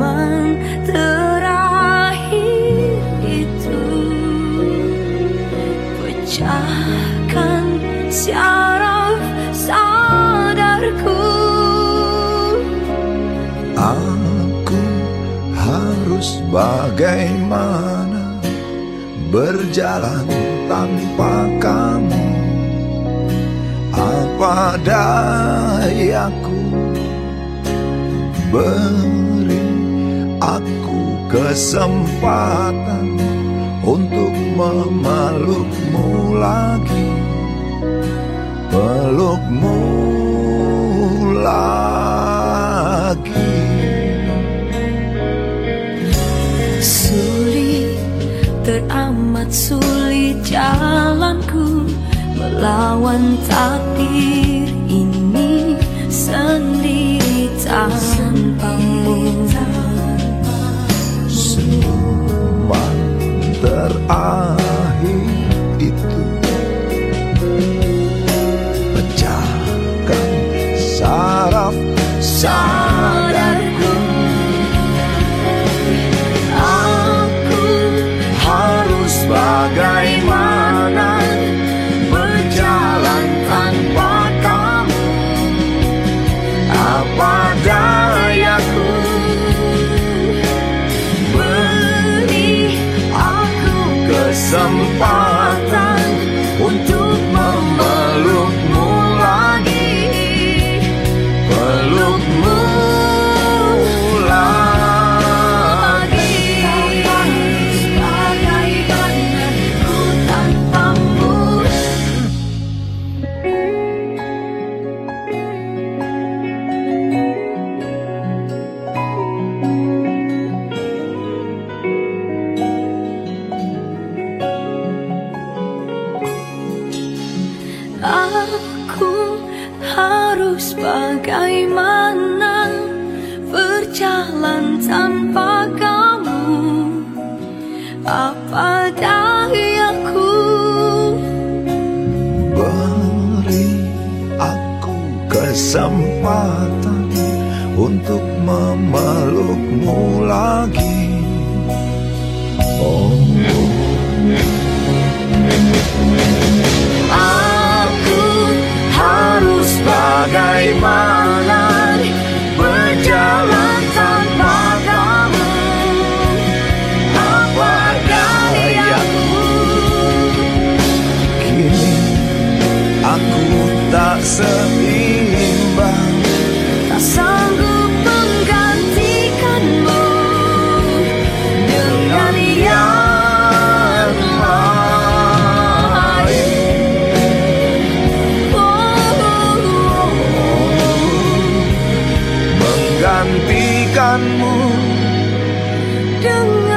Senyuman terakhir itu. Pecahkan syaraf sadarku. Aku harus bagaimana Berjalan tanpa kamu? Apa dayaku Beri aku kesempatan Untuk memelukmu lagi. Pelukmu lagi. Sulit, teramat sulit jalanku Melawan takdir ini sendiri Aku harus bagaimana berjalan tanpa kamu? Apa dayaku Beri aku kesempatan Untuk memelukmu lagi bagaimana menjauhkanmu dengan